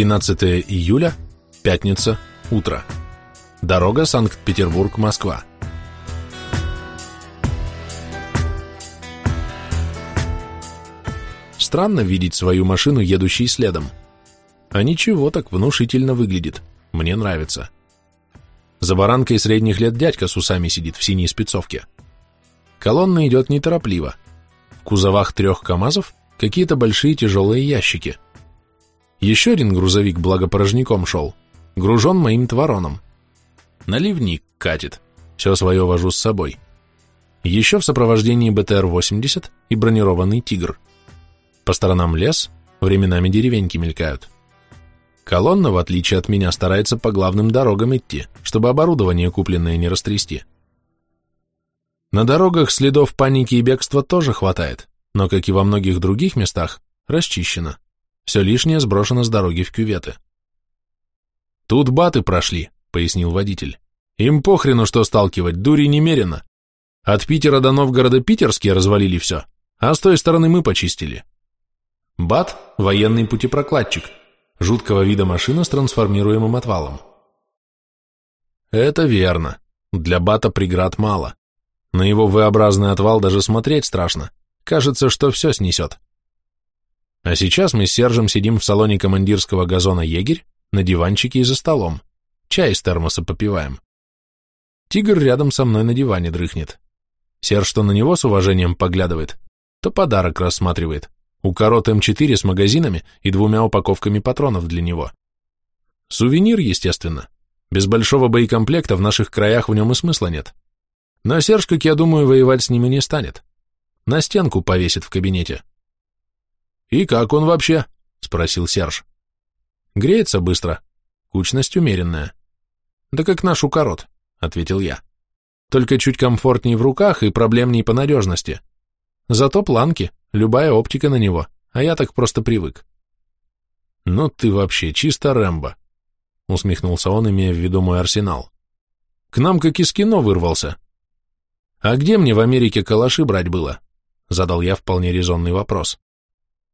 13 июля, пятница, утро. Дорога Санкт-Петербург-Москва. Странно видеть свою машину, едущей следом. А ничего, так внушительно выглядит. Мне нравится. За баранкой средних лет дядька с усами сидит в синей спецовке. Колонна идет неторопливо. В кузовах трех КАМАЗов какие-то большие тяжелые ящики. Еще один грузовик благопорожняком шел, гружен моим твароном. Наливник катит, все свое вожу с собой. Еще в сопровождении БТР-80 и бронированный «Тигр». По сторонам лес, временами деревеньки мелькают. Колонна, в отличие от меня, старается по главным дорогам идти, чтобы оборудование купленное не растрясти. На дорогах следов паники и бегства тоже хватает, но, как и во многих других местах, расчищено. Все лишнее сброшено с дороги в кюветы. «Тут баты прошли», — пояснил водитель. «Им похрену, что сталкивать, дури немерено. От Питера до Новгорода питерские развалили все, а с той стороны мы почистили». БАТ – военный путепрокладчик, жуткого вида машина с трансформируемым отвалом. Это верно. Для БАТа преград мало. На его V-образный отвал даже смотреть страшно. Кажется, что все снесет. А сейчас мы с Сержем сидим в салоне командирского газона «Егерь» на диванчике и за столом. Чай из термоса попиваем. Тигр рядом со мной на диване дрыхнет. Серж то на него с уважением поглядывает, то подарок рассматривает. Укорот М4 с магазинами и двумя упаковками патронов для него. Сувенир, естественно. Без большого боекомплекта в наших краях в нем и смысла нет. Но Серж, как я думаю, воевать с ними не станет. На стенку повесит в кабинете. «И как он вообще?» — спросил Серж. «Греется быстро. Кучность умеренная». «Да как наш укорот», — ответил я. «Только чуть комфортнее в руках и проблемней по надежности. Зато планки, любая оптика на него, а я так просто привык. Ну ты вообще чисто Рэмбо, усмехнулся он, имея в виду мой арсенал. К нам как из кино вырвался. А где мне в Америке калаши брать было? Задал я вполне резонный вопрос.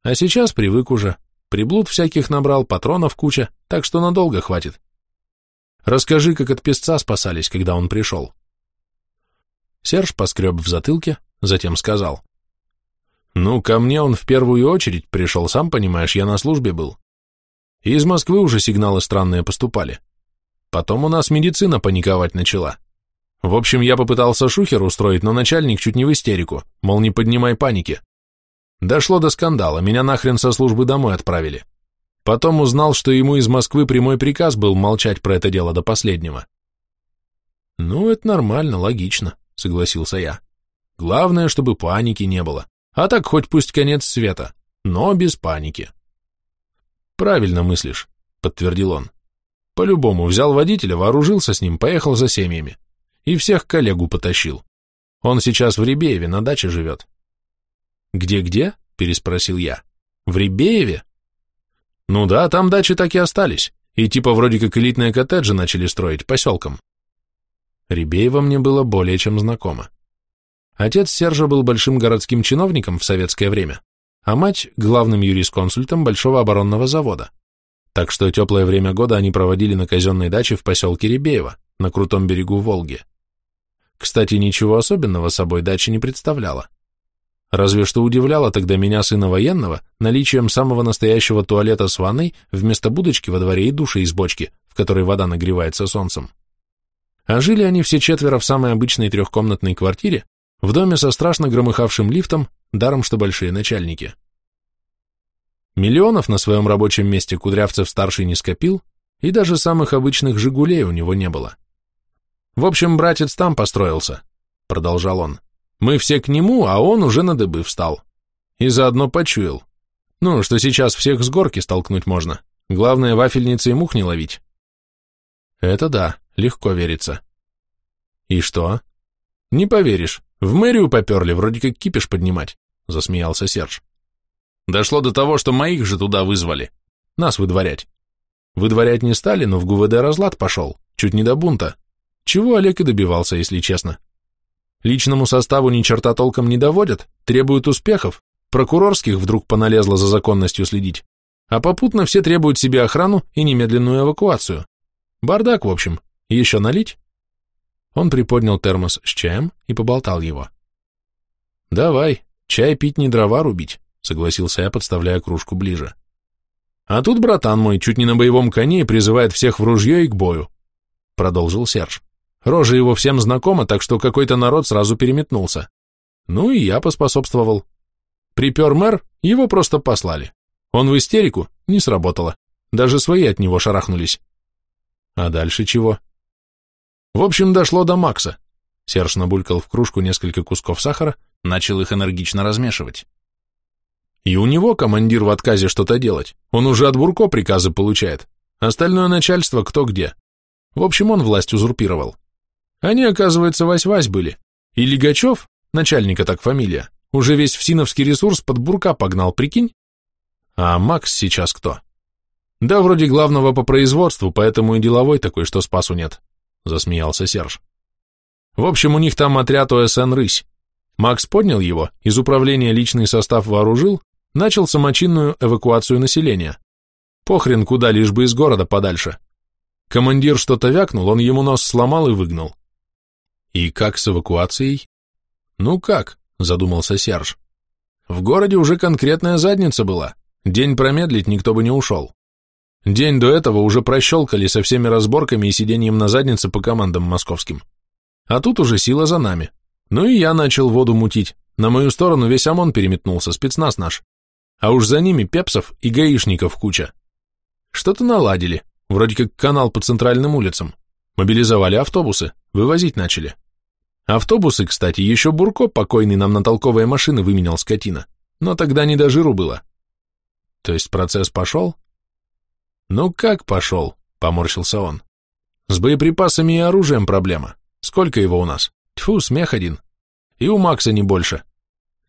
А сейчас привык уже. Приблуд всяких набрал, патронов куча, так что надолго хватит. Расскажи, как от песца спасались, когда он пришел. Серж поскреб в затылке, затем сказал. Ну, ко мне он в первую очередь пришел, сам понимаешь, я на службе был. Из Москвы уже сигналы странные поступали. Потом у нас медицина паниковать начала. В общем, я попытался шухер устроить, но начальник чуть не в истерику, мол, не поднимай паники. Дошло до скандала, меня нахрен со службы домой отправили. Потом узнал, что ему из Москвы прямой приказ был молчать про это дело до последнего. Ну, это нормально, логично, согласился я. Главное, чтобы паники не было. А так хоть пусть конец света, но без паники. Правильно мыслишь, подтвердил он. По-любому взял водителя, вооружился с ним, поехал за семьями. И всех коллегу потащил. Он сейчас в Ребееве на даче живет. Где-где? Переспросил я. В Ребееве? Ну да, там дачи так и остались. И типа вроде как элитные коттеджи начали строить поселком. Ребеево мне было более чем знакомо. Отец Сержа был большим городским чиновником в советское время, а мать – главным юрисконсультом Большого оборонного завода. Так что теплое время года они проводили на казенной даче в поселке Ребеево, на крутом берегу Волги. Кстати, ничего особенного собой дача не представляла. Разве что удивляло тогда меня, сына военного, наличием самого настоящего туалета с ванной вместо будочки во дворе и души из бочки, в которой вода нагревается солнцем. А жили они все четверо в самой обычной трехкомнатной квартире, в доме со страшно громыхавшим лифтом, даром что большие начальники. Миллионов на своем рабочем месте Кудрявцев-старший не скопил, и даже самых обычных «Жигулей» у него не было. «В общем, братец там построился», — продолжал он. «Мы все к нему, а он уже на дыбы встал. И заодно почуял. Ну, что сейчас всех с горки столкнуть можно. Главное, вафельницы и мух не ловить». «Это да, легко верится». «И что?» «Не поверишь, в мэрию поперли, вроде как кипиш поднимать, засмеялся Серж. Дошло до того, что моих же туда вызвали. Нас выдворять. Выдворять не стали, но в ГУВД разлад пошел, чуть не до бунта. Чего Олег и добивался, если честно. Личному составу ни черта толком не доводят, требуют успехов, прокурорских вдруг поналезло за законностью следить. а попутно все требуют себе охрану и немедленную эвакуацию. Бардак, в общем. Еще налить? Он приподнял термос с чаем и поболтал его. «Давай, чай пить не дрова рубить», — согласился я, подставляя кружку ближе. «А тут братан мой чуть не на боевом коне призывает всех в ружье и к бою», — продолжил Серж. Рожа его всем знакома, так что какой-то народ сразу переметнулся. Ну и я поспособствовал. Припер мэр, его просто послали. Он в истерику, не сработало. Даже свои от него шарахнулись. А дальше чего? В общем, дошло до Макса. Серж набулькал в кружку несколько кусков сахара, начал их энергично размешивать. И у него командир в отказе что-то делать. Он уже от Бурко приказы получает. Остальное начальство кто где. В общем, он власть узурпировал. Они, оказывается, вась-вась были. И Лигачев, начальника так фамилия, уже весь всиновский ресурс под бурка погнал, прикинь? А Макс сейчас кто? Да, вроде главного по производству, поэтому и деловой такой, что спасу нет, засмеялся Серж. В общем, у них там отряд ОСН «Рысь». Макс поднял его, из управления личный состав вооружил, начал самочинную эвакуацию населения. Похрен куда, лишь бы из города подальше. Командир что-то вякнул, он ему нос сломал и выгнал. И как с эвакуацией? Ну как, задумался Серж. В городе уже конкретная задница была. День промедлить никто бы не ушел. День до этого уже прощелкали со всеми разборками и сидением на заднице по командам московским. А тут уже сила за нами. Ну и я начал воду мутить. На мою сторону весь ОМОН переметнулся, спецназ наш. А уж за ними пепсов и гаишников куча. Что-то наладили, вроде как канал по центральным улицам. Мобилизовали автобусы, вывозить начали. Автобусы, кстати, еще Бурко покойный нам на толковые машины выменял скотина, но тогда не до жиру было. То есть процесс пошел? Ну как пошел, поморщился он. С боеприпасами и оружием проблема. Сколько его у нас? Тьфу, смех один. И у Макса не больше.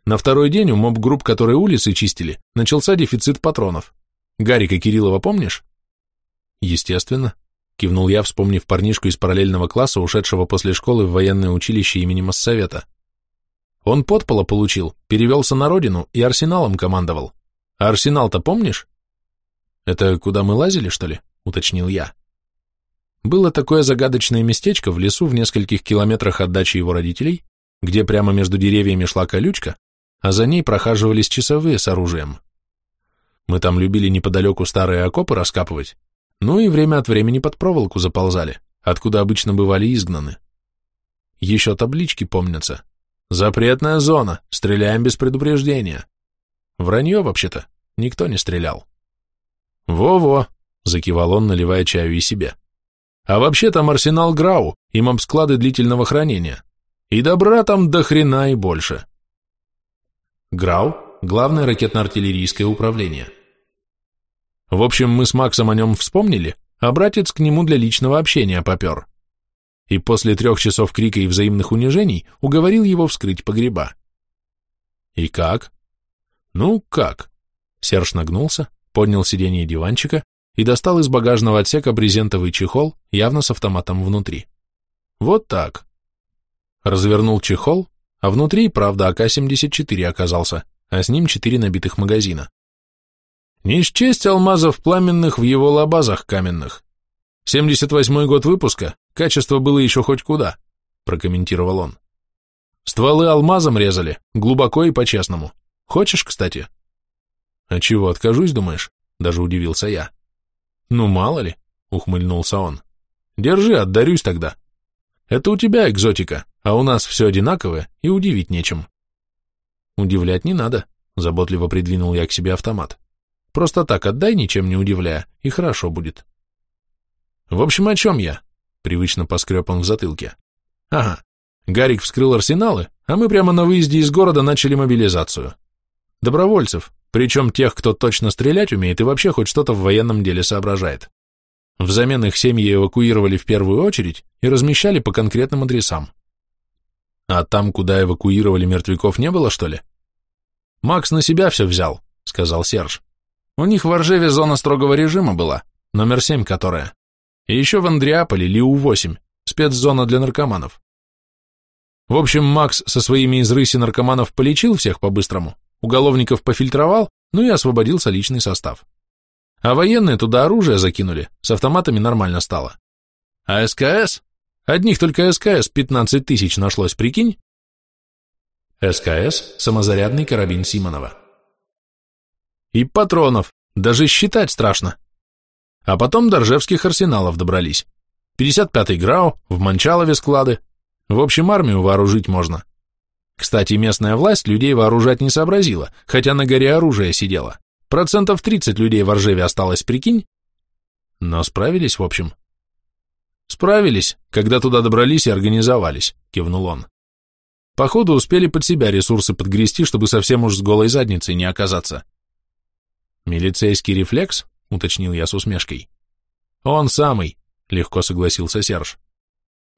На второй день у моб-групп, которые улицы чистили, начался дефицит патронов. Гарика Кириллова помнишь? Естественно кивнул я, вспомнив парнишку из параллельного класса, ушедшего после школы в военное училище имени Моссовета. Он подпола получил, перевелся на родину и арсеналом командовал. А арсенал-то помнишь? Это куда мы лазили, что ли? Уточнил я. Было такое загадочное местечко в лесу в нескольких километрах от дачи его родителей, где прямо между деревьями шла колючка, а за ней прохаживались часовые с оружием. Мы там любили неподалеку старые окопы раскапывать, ну и время от времени под проволоку заползали, откуда обычно бывали изгнаны. Еще таблички помнятся. «Запретная зона, стреляем без предупреждения». Вранье, вообще-то, никто не стрелял. «Во-во», — закивал он, наливая чаю и себе. «А вообще там арсенал Грау и мобсклады длительного хранения. И добра там до хрена и больше». Грау — главное ракетно-артиллерийское управление. В общем, мы с Максом о нем вспомнили, а братец к нему для личного общения попер. И после трех часов крика и взаимных унижений уговорил его вскрыть погреба. И как? Ну, как? Серж нагнулся, поднял сиденье диванчика и достал из багажного отсека брезентовый чехол, явно с автоматом внутри. Вот так. Развернул чехол, а внутри, правда, АК-74 оказался, а с ним четыре набитых магазина. Не счесть алмазов пламенных в его лабазах каменных. 78-й год выпуска, качество было еще хоть куда, прокомментировал он. Стволы алмазом резали, глубоко и по-честному. Хочешь, кстати? А чего, откажусь, думаешь? Даже удивился я. Ну, мало ли, ухмыльнулся он. Держи, отдарюсь тогда. Это у тебя экзотика, а у нас все одинаковое и удивить нечем. Удивлять не надо, заботливо придвинул я к себе автомат. Просто так отдай, ничем не удивляя, и хорошо будет. В общем, о чем я? Привычно поскреб он в затылке. Ага, Гарик вскрыл арсеналы, а мы прямо на выезде из города начали мобилизацию. Добровольцев, причем тех, кто точно стрелять умеет и вообще хоть что-то в военном деле соображает. Взамен их семьи эвакуировали в первую очередь и размещали по конкретным адресам. А там, куда эвакуировали мертвяков, не было, что ли? Макс на себя все взял, сказал Серж. У них в Оржеве зона строгого режима была, номер 7 которая. И еще в Андреаполе Лиу-8, спецзона для наркоманов. В общем, Макс со своими из рыси наркоманов полечил всех по-быстрому, уголовников пофильтровал, ну и освободился личный состав. А военные туда оружие закинули, с автоматами нормально стало. А СКС? Одних только СКС 15 тысяч нашлось, прикинь? СКС – самозарядный карабин Симонова. И патронов, даже считать страшно. А потом до Ржевских арсеналов добрались. 55-й ГРАУ, в Манчалове склады. В общем, армию вооружить можно. Кстати, местная власть людей вооружать не сообразила, хотя на горе оружие сидело. Процентов 30 людей в Ржеве осталось, прикинь? Но справились, в общем. Справились, когда туда добрались и организовались, кивнул он. Походу, успели под себя ресурсы подгрести, чтобы совсем уж с голой задницей не оказаться. Милицейский рефлекс, уточнил я с усмешкой. Он самый, легко согласился Серж.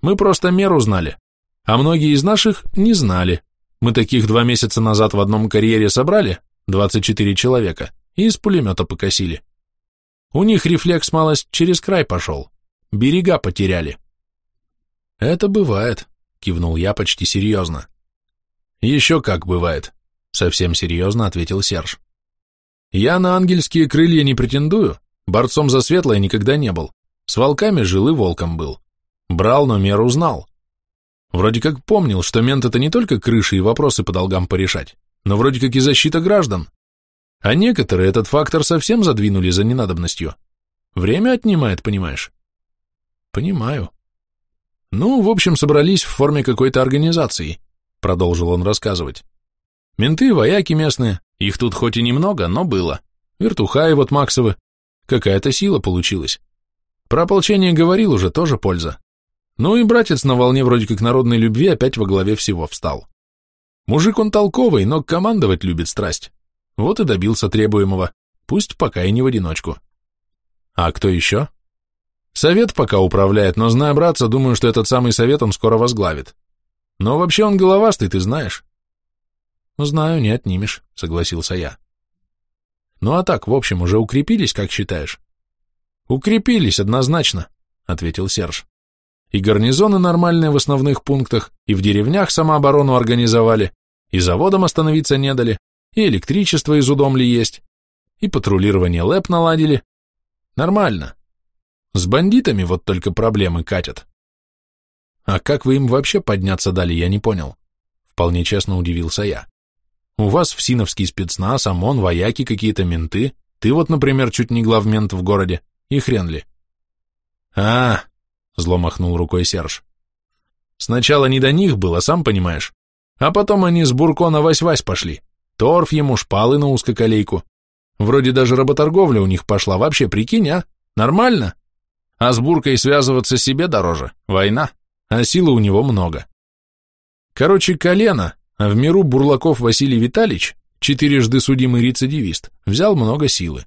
Мы просто меру знали, а многие из наших не знали. Мы таких два месяца назад в одном карьере собрали, 24 человека, и из пулемета покосили. У них рефлекс малость через край пошел, берега потеряли. Это бывает, кивнул я почти серьезно. Еще как бывает, совсем серьезно ответил Серж. Я на ангельские крылья не претендую, борцом за светлое никогда не был. С волками жил и волком был. Брал, но меру знал. Вроде как помнил, что мент это не только крыши и вопросы по долгам порешать, но вроде как и защита граждан. А некоторые этот фактор совсем задвинули за ненадобностью. Время отнимает, понимаешь? Понимаю. Ну, в общем, собрались в форме какой-то организации, продолжил он рассказывать. Менты, вояки местные, их тут хоть и немного, но было. Вертухаи вот Максовы. Какая-то сила получилась. Про ополчение говорил уже, тоже польза. Ну и братец на волне вроде как народной любви опять во главе всего встал. Мужик он толковый, но командовать любит страсть. Вот и добился требуемого, пусть пока и не в одиночку. А кто еще? Совет пока управляет, но, зная братца, думаю, что этот самый совет он скоро возглавит. Но вообще он головастый, ты знаешь. Знаю, не отнимешь, согласился я. Ну а так, в общем, уже укрепились, как считаешь? Укрепились, однозначно, ответил Серж. И гарнизоны нормальные в основных пунктах, и в деревнях самооборону организовали, и заводам остановиться не дали, и электричество из удомли есть, и патрулирование ЛЭП наладили. Нормально. С бандитами вот только проблемы катят. А как вы им вообще подняться дали, я не понял. Вполне честно удивился я. У вас в Синовский спецназ, ОМОН, вояки, какие-то менты. Ты вот, например, чуть не главмент в городе. И хрен ли. А, зло махнул рукой Серж. Сначала не до них было, сам понимаешь. А потом они с Буркона вась-вась пошли. Торф ему, шпалы на узкоколейку. Вроде даже работорговля у них пошла, вообще прикинь, а? Нормально? А с буркой связываться себе дороже, война, а силы у него много. Короче, колено, а в миру Бурлаков Василий Витальевич, четырежды судимый рецидивист, взял много силы.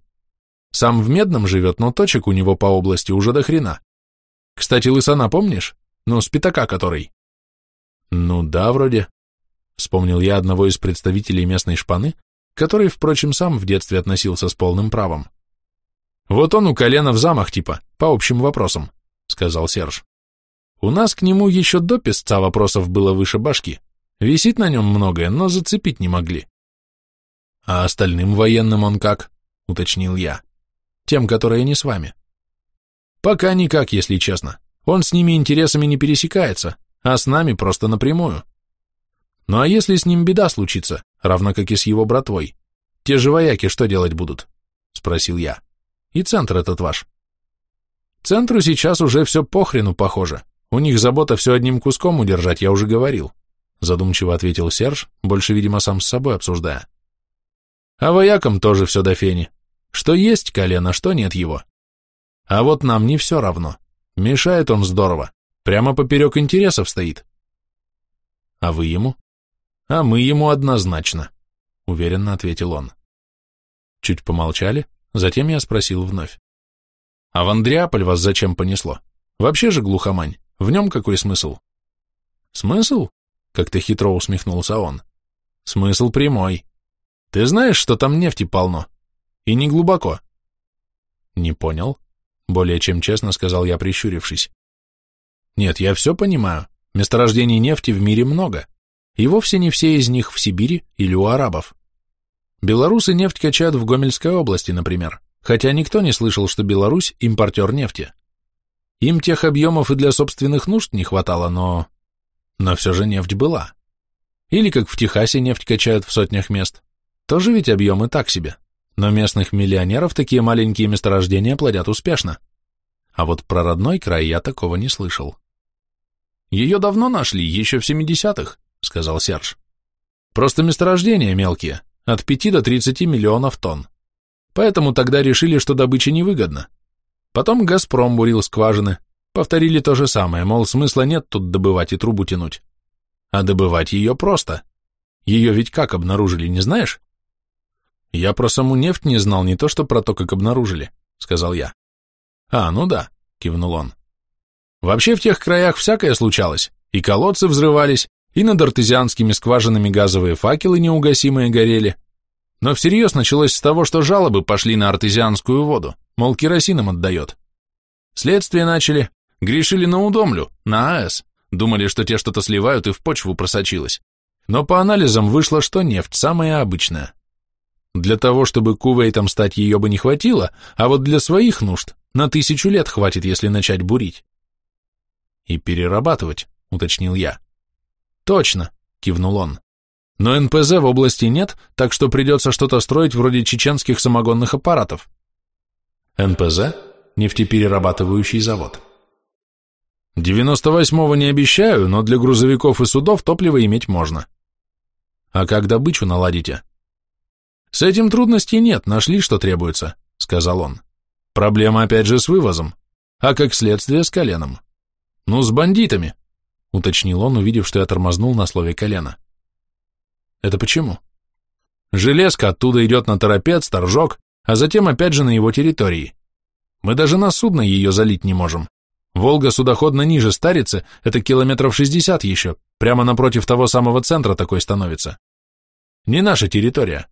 Сам в Медном живет, но точек у него по области уже до хрена. Кстати, Лысана помнишь? Ну, с пятака который. Ну да, вроде. Вспомнил я одного из представителей местной шпаны, который, впрочем, сам в детстве относился с полным правом. «Вот он у колена в замах типа, по общим вопросам», — сказал Серж. «У нас к нему еще до песца вопросов было выше башки. Висит на нем многое, но зацепить не могли». «А остальным военным он как?» — уточнил я. «Тем, которые не с вами». «Пока никак, если честно. Он с ними интересами не пересекается, а с нами просто напрямую. Ну а если с ним беда случится, равно как и с его братвой, те же вояки что делать будут? Спросил я. И центр этот ваш. Центру сейчас уже все похрену похоже. У них забота все одним куском удержать, я уже говорил. Задумчиво ответил Серж, больше, видимо, сам с собой обсуждая. А воякам тоже все до фени. Что есть колено, что нет его. А вот нам не все равно. Мешает он здорово. Прямо поперек интересов стоит. А вы ему? А мы ему однозначно, уверенно ответил он. Чуть помолчали, затем я спросил вновь. А в Андреаполь вас зачем понесло? Вообще же глухомань, в нем какой смысл? Смысл? Как-то хитро усмехнулся он. Смысл прямой. Ты знаешь, что там нефти полно? И не глубоко. Не понял. Более чем честно сказал я, прищурившись. Нет, я все понимаю. Месторождений нефти в мире много и вовсе не все из них в Сибири или у арабов. Белорусы нефть качают в Гомельской области, например, хотя никто не слышал, что Беларусь – импортер нефти. Им тех объемов и для собственных нужд не хватало, но... Но все же нефть была. Или как в Техасе нефть качают в сотнях мест. Тоже ведь объемы так себе. Но местных миллионеров такие маленькие месторождения плодят успешно. А вот про родной край я такого не слышал. Ее давно нашли, еще в 70-х, сказал Серж. Просто месторождения мелкие, от 5 до 30 миллионов тонн. Поэтому тогда решили, что добыча невыгодна. Потом «Газпром» бурил скважины, повторили то же самое, мол, смысла нет тут добывать и трубу тянуть. А добывать ее просто. Ее ведь как обнаружили, не знаешь? Я про саму нефть не знал, не то что про то, как обнаружили, сказал я. А, ну да, кивнул он. Вообще в тех краях всякое случалось. И колодцы взрывались, и над артезианскими скважинами газовые факелы неугасимые горели. Но всерьез началось с того, что жалобы пошли на артезианскую воду, мол, керосином отдает. Следствие начали, грешили на удомлю, на АЭС, думали, что те что-то сливают и в почву просочилось. Но по анализам вышло, что нефть самая обычная. Для того, чтобы кувейтом стать, ее бы не хватило, а вот для своих нужд на тысячу лет хватит, если начать бурить. И перерабатывать, уточнил я. Точно, кивнул он. Но НПЗ в области нет, так что придется что-то строить вроде чеченских самогонных аппаратов. НПЗ – нефтеперерабатывающий завод. 98-го не обещаю, но для грузовиков и судов топливо иметь можно. А как добычу наладите? С этим трудностей нет, нашли, что требуется, сказал он. Проблема опять же с вывозом, а как следствие с коленом. Ну, с бандитами, уточнил он, увидев, что я тормознул на слове колено. Это почему? Железка оттуда идет на торопец, торжок, а затем опять же на его территории. Мы даже на судно ее залить не можем. Волга судоходно ниже старится, это километров шестьдесят еще, прямо напротив того самого центра такой становится. Не наша территория.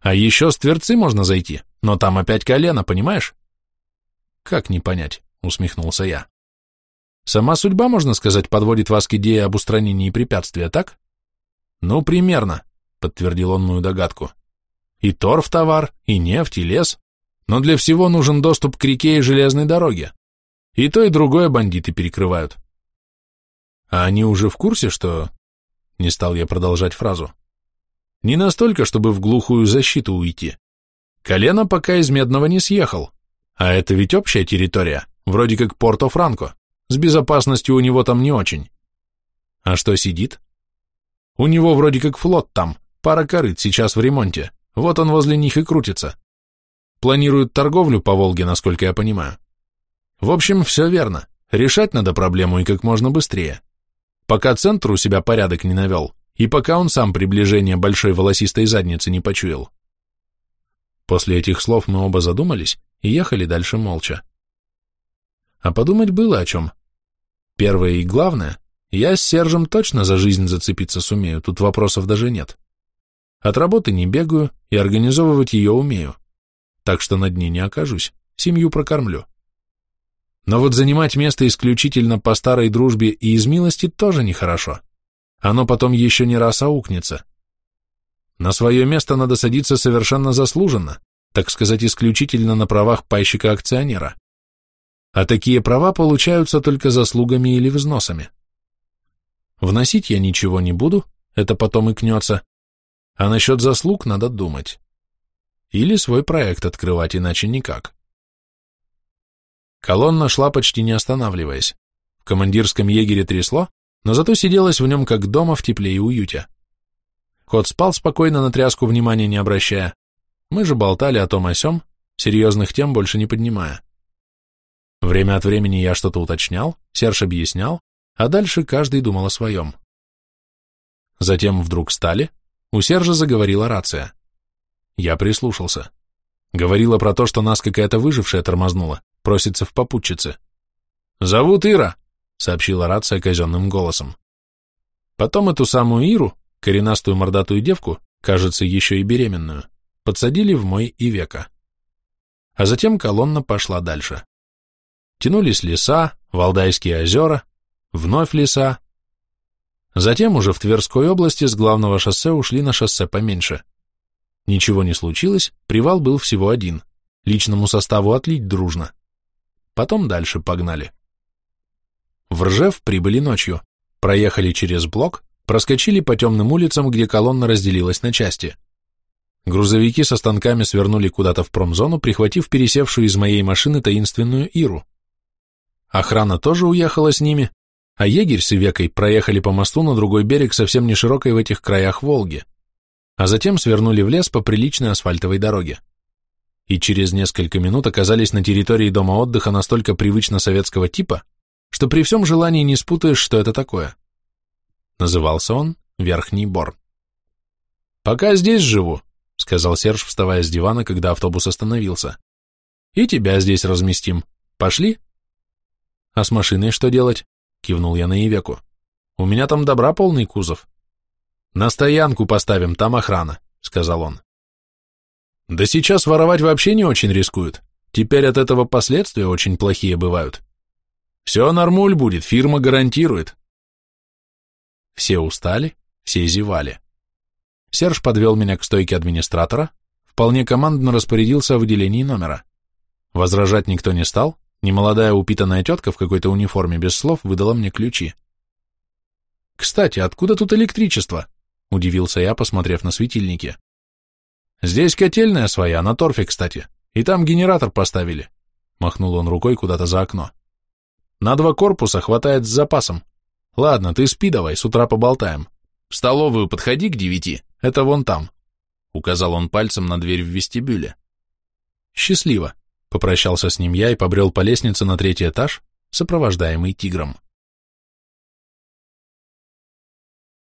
А еще с Тверцы можно зайти, но там опять колено, понимаешь? Как не понять, усмехнулся я. Сама судьба, можно сказать, подводит вас к идее об устранении препятствия, так? Ну, примерно, подтвердил он мою догадку. И торф товар, и нефть, и лес. Но для всего нужен доступ к реке и железной дороге. И то, и другое бандиты перекрывают. А они уже в курсе, что... Не стал я продолжать фразу. Не настолько, чтобы в глухую защиту уйти. Колено пока из Медного не съехал. А это ведь общая территория, вроде как Порто-Франко. С безопасностью у него там не очень. А что сидит? У него вроде как флот там, пара корыт сейчас в ремонте. Вот он возле них и крутится. Планируют торговлю по Волге, насколько я понимаю. В общем, все верно. Решать надо проблему и как можно быстрее. Пока центр у себя порядок не навел, и пока он сам приближение большой волосистой задницы не почуял. После этих слов мы оба задумались и ехали дальше молча. А подумать было о чем. Первое и главное, я с Сержем точно за жизнь зацепиться сумею, тут вопросов даже нет. От работы не бегаю и организовывать ее умею, так что на дне не окажусь, семью прокормлю. Но вот занимать место исключительно по старой дружбе и из милости тоже нехорошо оно потом еще не раз аукнется. На свое место надо садиться совершенно заслуженно, так сказать, исключительно на правах пайщика-акционера. А такие права получаются только заслугами или взносами. Вносить я ничего не буду, это потом и кнется, а насчет заслуг надо думать. Или свой проект открывать, иначе никак. Колонна шла почти не останавливаясь. В командирском егере трясло, но зато сиделось в нем как дома в тепле и уюте. Кот спал спокойно на тряску, внимания не обращая. Мы же болтали о том о сём, серьезных тем больше не поднимая. Время от времени я что-то уточнял, Серж объяснял, а дальше каждый думал о своем. Затем вдруг стали, у Сержа заговорила рация. Я прислушался. Говорила про то, что нас какая-то выжившая тормознула, просится в попутчице. «Зовут Ира», — сообщила рация казенным голосом. Потом эту самую Иру, коренастую мордатую девку, кажется, еще и беременную, подсадили в мой и века. А затем колонна пошла дальше. Тянулись леса, Валдайские озера, вновь леса. Затем уже в Тверской области с главного шоссе ушли на шоссе поменьше. Ничего не случилось, привал был всего один. личному составу отлить дружно. Потом дальше погнали. В Ржев прибыли ночью, проехали через блок, проскочили по темным улицам, где колонна разделилась на части. Грузовики со станками свернули куда-то в промзону, прихватив пересевшую из моей машины таинственную Иру. Охрана тоже уехала с ними, а егерь с Ивекой проехали по мосту на другой берег совсем не широкой в этих краях Волги, а затем свернули в лес по приличной асфальтовой дороге. И через несколько минут оказались на территории дома отдыха настолько привычно советского типа, что при всем желании не спутаешь, что это такое. Назывался он Верхний Бор. «Пока здесь живу», — сказал Серж, вставая с дивана, когда автобус остановился. «И тебя здесь разместим. Пошли?» «А с машиной что делать?» Кивнул я на Ивеку. У меня там добра полный кузов. На стоянку поставим, там охрана, сказал он. Да сейчас воровать вообще не очень рискуют. Теперь от этого последствия очень плохие бывают. Все нормуль будет, фирма гарантирует. Все устали, все зевали. Серж подвел меня к стойке администратора, вполне командно распорядился о выделении номера. Возражать никто не стал, Немолодая упитанная тетка в какой-то униформе без слов выдала мне ключи. «Кстати, откуда тут электричество?» — удивился я, посмотрев на светильники. «Здесь котельная своя, на торфе, кстати, и там генератор поставили», — махнул он рукой куда-то за окно. «На два корпуса хватает с запасом. Ладно, ты спи давай, с утра поболтаем. В столовую подходи к девяти, это вон там», — указал он пальцем на дверь в вестибюле. «Счастливо», Попрощался с ним я и побрел по лестнице на третий этаж, сопровождаемый тигром.